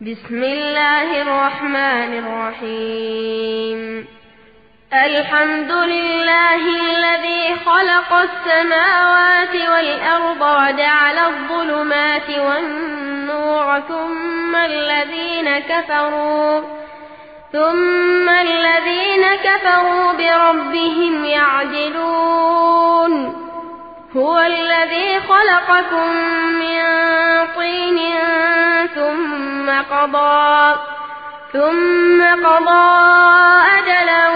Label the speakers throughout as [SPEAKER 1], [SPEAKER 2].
[SPEAKER 1] بسم الله الرحمن الرحيم. الحمد لله الذي خلق السماوات والأرض وجعل الظلمات والنور ثم الذين كفروا ثم الذين كفروا بربهم يعدلون. هو الذي خلقكم من طين ثم قضى ثم قضى أجلا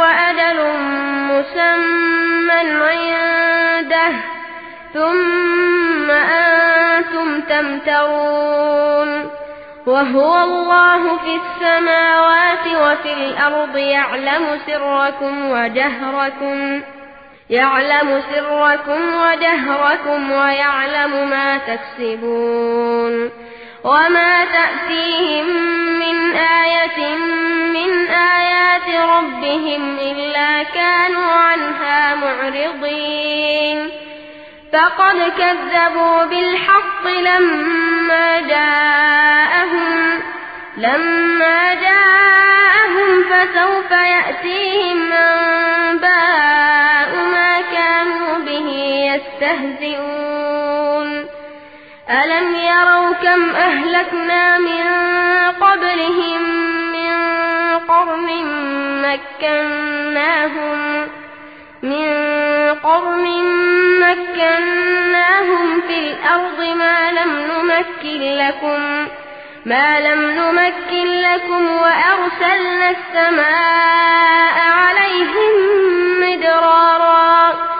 [SPEAKER 1] وأجل مسمى عنده ثم أنتم تمترون. وهو الله في السماوات وفي الأرض يعلم سركم وجهركم. يعلم سركم وجهركم ويعلم ما تكسبون وما تأتيهم من آية من آيات ربهم إلا كانوا عنها معرضين. فقد كذبوا بالحق لما جاءهم لما جاءهم فسوف يأتيهم أنباء يستهزئون. ألم يروا كم أهلكنا من قبلهم من قرن مكناهم من قرن مكناهم في الأرض ما لم نمكن لكم ما لم نمكن لكم وأرسلنا السماء عليهم مدرارا.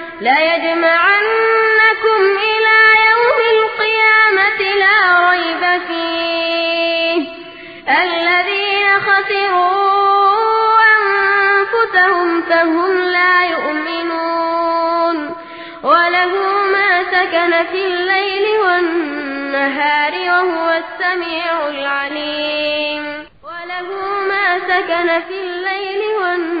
[SPEAKER 1] لا يجمعنكم إلى يوم القيامة لا ريب فيه. الذين خسروا أنفسهم فهم لا يؤمنون. وله ما سكن في الليل والنهار وهو السميع العليم. وله ما سكن في الليل والنهار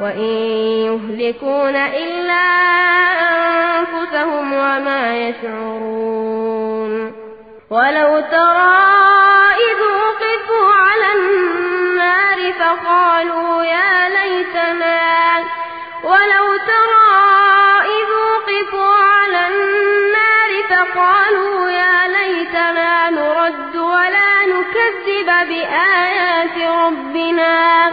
[SPEAKER 1] وإن يهلكون إلا أنفسهم وما يشعرون. ولو ترى إذ وقفوا على النار فقالوا يا ليتنا. ولو ترى إذ وقفوا على النار فقالوا يا ليتنا نرد ولا نكذب بآيات ربنا.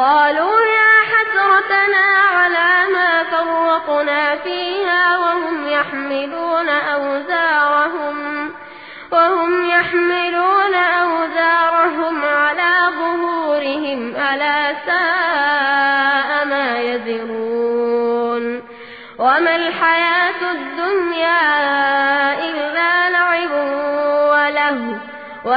[SPEAKER 1] قالوا يا حسرتنا على ما فرطنا فيها وهم يحملون أوزارهم وهم يحملون أوزارهم على ظهورهم. ألا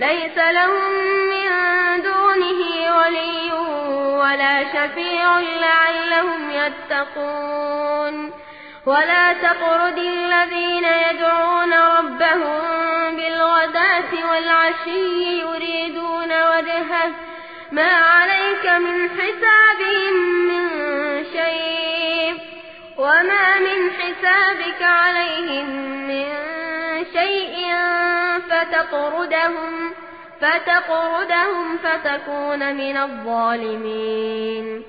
[SPEAKER 1] ليس لهم من دونه ولي ولا شفيع لعلهم يتقون. ولا تقرد الذين يدعون ربهم بالغداة والعشي يريدون وجهه. ما عليك من حسابهم من شيء وما من حسابك عليهم من شيء فتطردهم فتقردهم فتكون من الظالمين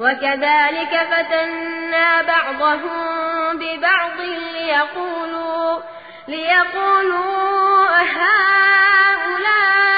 [SPEAKER 1] وكذلك فتنا بعضهم ببعض ليقولوا ليقولوا هؤلاء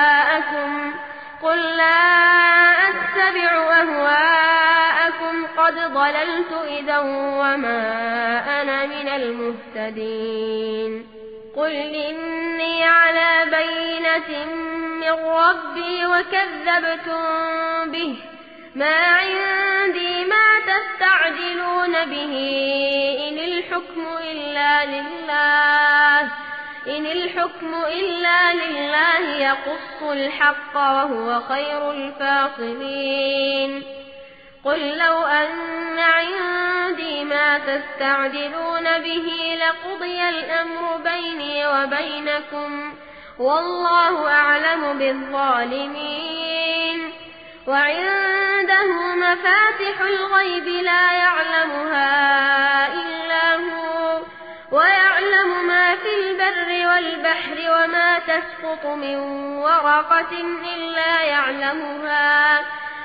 [SPEAKER 1] إذا وما أنا من المهتدين. قل إني على بينة من ربي وكذبتم به. ما عندي ما تستعجلون به. إن الحكم إلا لله. إن الحكم إلا لله يقص الحق وهو خير الفاصلين. قل لو أن عندي ما تستعجلون به لقضي الأمر بيني وبينكم والله أعلم بالظالمين وعنده مفاتح الغيب لا يعلمها إلا هو ويعلم ما في البر والبحر وما تسقط من ورقة إلا يعلمها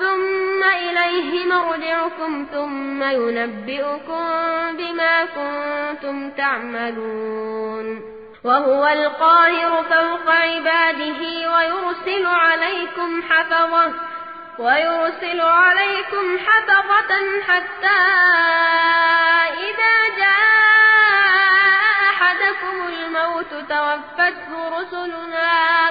[SPEAKER 1] ثم إليه مرجعكم ثم ينبئكم بما كنتم تعملون. وهو القاهر فوق عباده ويرسل عليكم حفظة ويرسل عليكم حفظة حتى إذا جاء أحدكم الموت توفته رسلنا.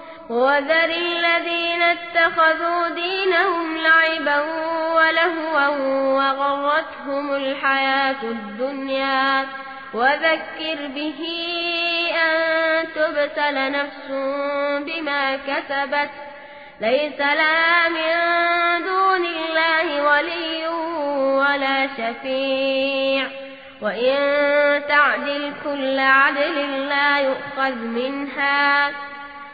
[SPEAKER 1] وذر الذين اتخذوا دينهم لعبا ولهوا وغرتهم الحياة الدنيا. وذكر به أن تبتل نفس بما كسبت. ليس لها من دون الله ولي ولا شفيع. وإن تعدل كل عدل لا يؤخذ منها.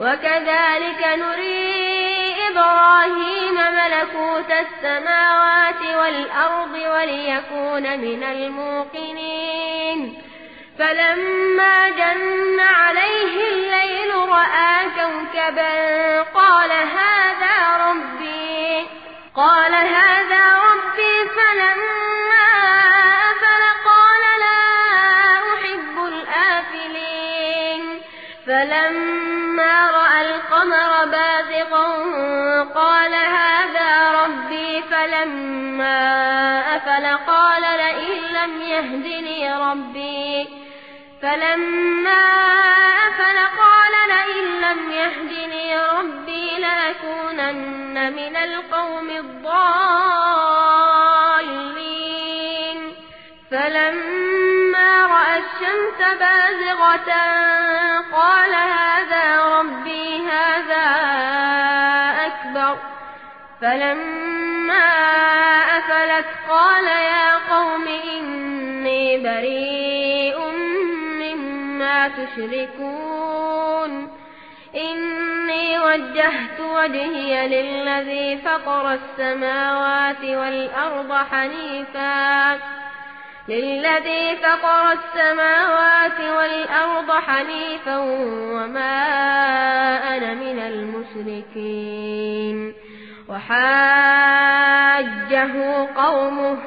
[SPEAKER 1] وكذلك نري إبراهيم ملكوت السماوات والأرض وليكون من الموقنين. فلما جن عليه الليل رأى كوكبا قال هذا ربي قال هذا ربي فلما قال هذا ربي فلما أفل قال لئن لم يهدني ربي فلما أفل قال لئن لم يهدني ربي لأكونن من القوم الضالين فلما رأى الشمس بازغة تشركون. إني وجهت وجهي للذي فطر السماوات والأرض حنيفا. للذي فطر السماوات والأرض حنيفا وما أنا من المشركين. وحاجه قومه.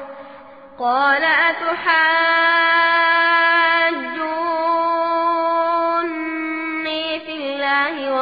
[SPEAKER 1] قال أتحاجون؟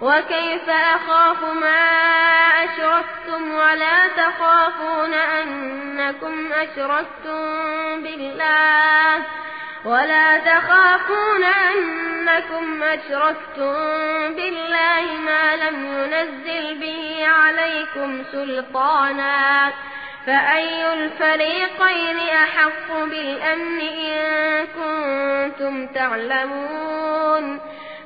[SPEAKER 1] وكيف أخاف ما أشركتم ولا تخافون أنكم أشركتم بالله ولا تخافون أنكم أشركتم بالله ما لم ينزل به عليكم سلطانا فأي الفريقين أحق بالأمن إن كنتم تعلمون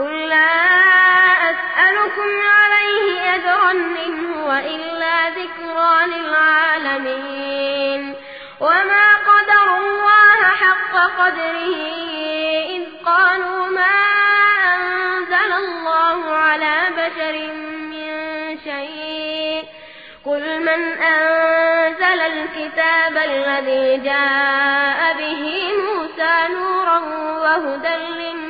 [SPEAKER 1] قل لا أسألكم عليه أجرا إن هو إلا ذكرى للعالمين وما قدر الله حق قدره إذ قالوا ما أنزل الله على بشر من شيء قل من أنزل الكتاب الذي جاء به موسى نورا وهدى للناس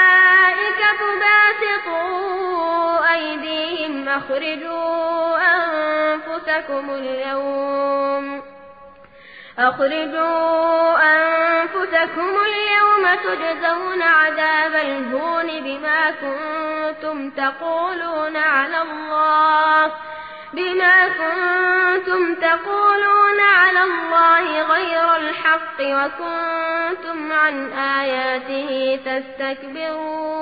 [SPEAKER 1] أخرجوا أنفسكم اليوم. أخرجوا أنفسكم اليوم تجزون عذاب الهون بما كنتم تقولون على الله. بما كنتم تقولون على الله غير الحق وكنتم عن آياته تستكبرون.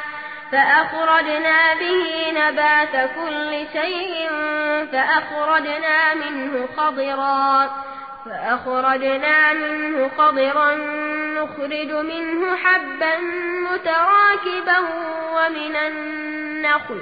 [SPEAKER 1] فأخرجنا به نبات كل شيء فأخرجنا منه خضرا فأخرجنا منه خضرا نخرج منه حبا متراكبا ومن النخل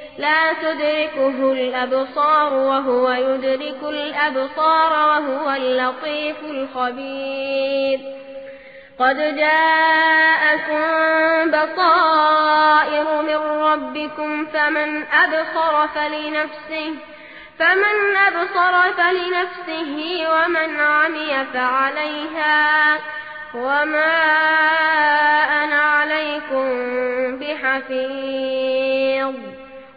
[SPEAKER 1] لا تدركه الأبصار وهو يدرك الأبصار وهو اللطيف الخبير. قد جاءكم بصائر من ربكم فمن أبصر فلنفسه فمن أبصر فلنفسه ومن عمي فعليها وما أنا عليكم بحفيظ.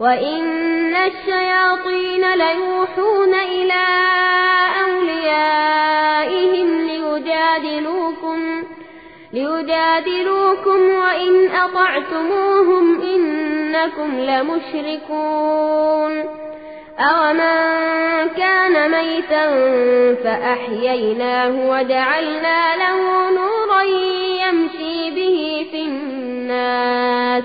[SPEAKER 1] وإن الشياطين ليوحون إلى أوليائهم ليجادلوكم ليجادلوكم وإن أطعتموهم إنكم لمشركون أومن كان ميتا فأحييناه وجعلنا له نورا يمشي به في الناس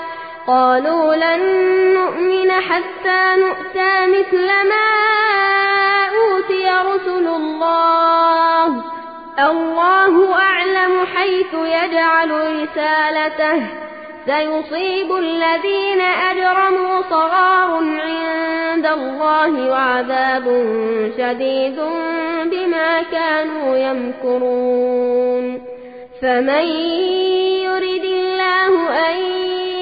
[SPEAKER 1] قالوا لن نؤمن حتى نؤتى مثل ما أوتي رسل الله. الله أعلم حيث يجعل رسالته. سيصيب الذين أجرموا صغار عند الله وعذاب شديد بما كانوا يمكرون. فمن يرد الله أن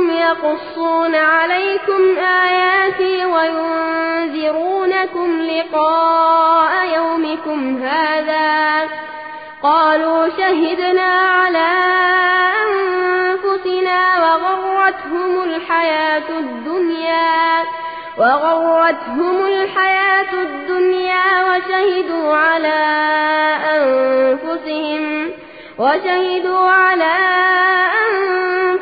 [SPEAKER 1] يقصون عليكم آياتي وينذرونكم لقاء يومكم هذا قالوا شهدنا على أنفسنا وغرتهم الحياة الدنيا وغرتهم الحياة الدنيا وشهدوا على أنفسهم وشهدوا على أنفسهم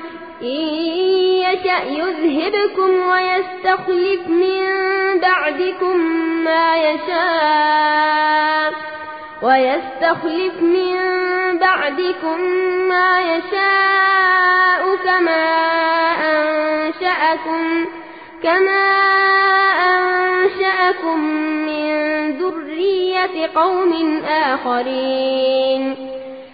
[SPEAKER 1] يشأ يذهبكم ويستخلف من بعدكم ما يشاء ويستخلف من بعدكم ما يشاء كما أنشأكم كما أنشأكم من ذرية قوم آخرين.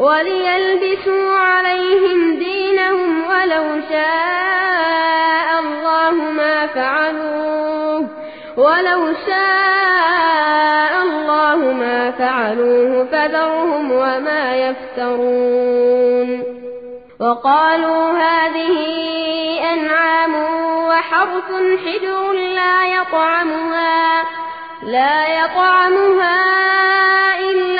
[SPEAKER 1] وليلبسوا عليهم دينهم ولو شاء الله ما فعلوه. ولو شاء الله ما فعلوه فذرهم وما يفترون. وقالوا هذه أنعام وحرث حجر لا يطعمها لا يطعمها إلا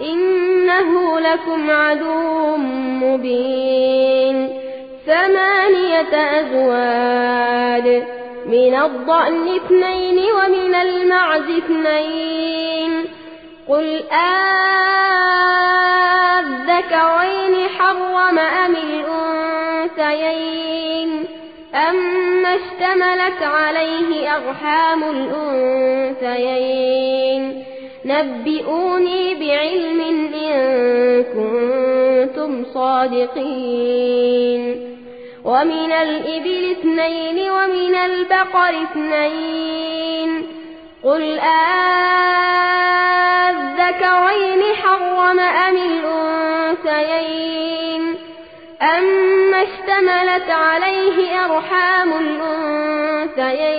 [SPEAKER 1] إنه لكم عدو مبين. ثمانية أزواج من الضأن اثنين ومن المعز اثنين. قل آذكرين حرم أم الأنثيين؟ أما اشتملت عليه أرحام الأنثيين. نبئوني بعلم إن كنتم صادقين. ومن الإبل اثنين ومن البقر اثنين. قل آذكرين حرم أم الأنثيين؟ أما اشتملت عليه أرحام الأنثيين.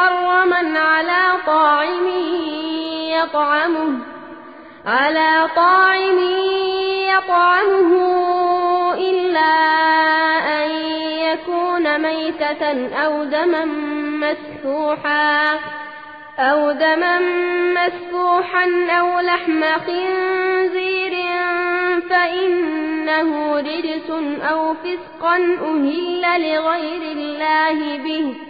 [SPEAKER 1] محرما على طاعم يطعمه على طاعم يطعمه إلا أن يكون ميتة أو دما مسفوحا أو دما مسفوحا أو لحم خنزير فإنه رجس أو فسقا أهل لغير الله به.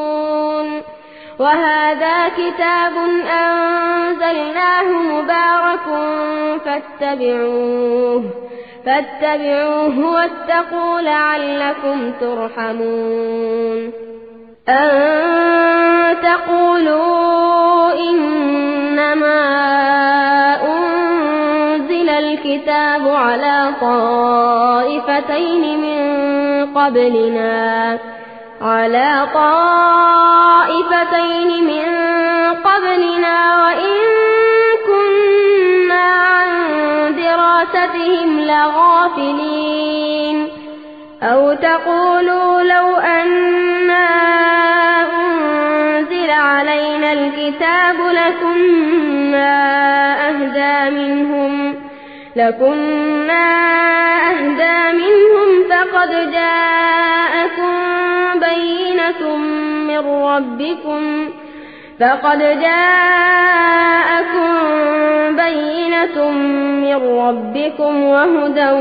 [SPEAKER 1] وهذا كتاب أنزلناه مبارك فاتبعوه فاتبعوه واتقوا لعلكم ترحمون أن تقولوا إنما أنزل الكتاب على طائفتين من قبلنا على طائفتين من قبلنا وإن كنا عن دراستهم لغافلين. أو تقولوا لو أنا أنزل علينا الكتاب لكنا أهدى منهم لكنا أهدى منهم فقد جاءكم بينة من ربكم فقد جاءكم بينة من ربكم وهدى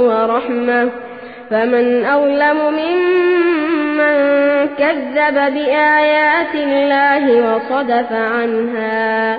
[SPEAKER 1] ورحمة فمن أظلم ممن كذب بآيات الله وصدف عنها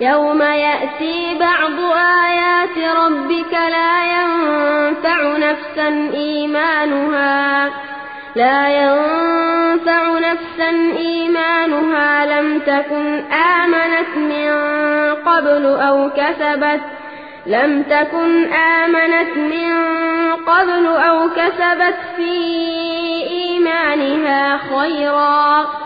[SPEAKER 1] يوم يأتي بعض آيات ربك لا ينفع نفسا إيمانها لا ينفع نفسا إيمانها لم تكن آمنت من قبل أو كسبت لم تكن آمنت من قبل أو كسبت في إيمانها خيرا.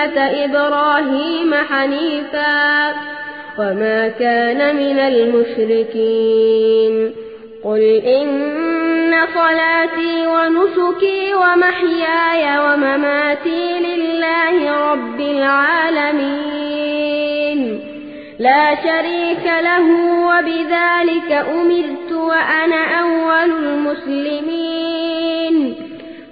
[SPEAKER 1] ملة إبراهيم حنيفا وما كان من المشركين. قل إن صلاتي ونسكي ومحياي ومماتي لله رب العالمين. لا شريك له وبذلك أمرت وأنا أول المسلمين.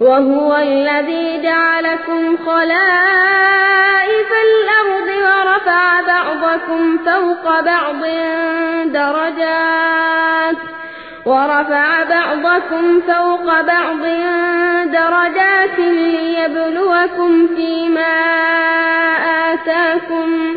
[SPEAKER 1] وهو الذي جعلكم خلائف الأرض ورفع بعضكم فوق بعض درجات ورفع بعضكم فوق بعض درجات ليبلوكم فيما آتاكم